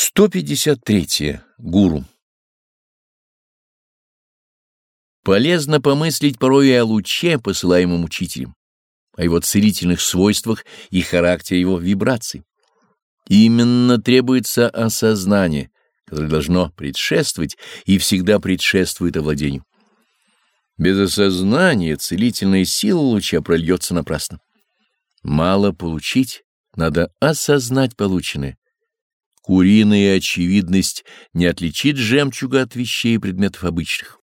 153. Гуру. Полезно помыслить порой и о луче, посылаемом учителем, о его целительных свойствах и характере его вибраций. Именно требуется осознание, которое должно предшествовать и всегда предшествует овладению. Без осознания целительная сила луча прольется напрасно. Мало получить, надо осознать полученное Куриная очевидность не отличит жемчуга от вещей и предметов обычных.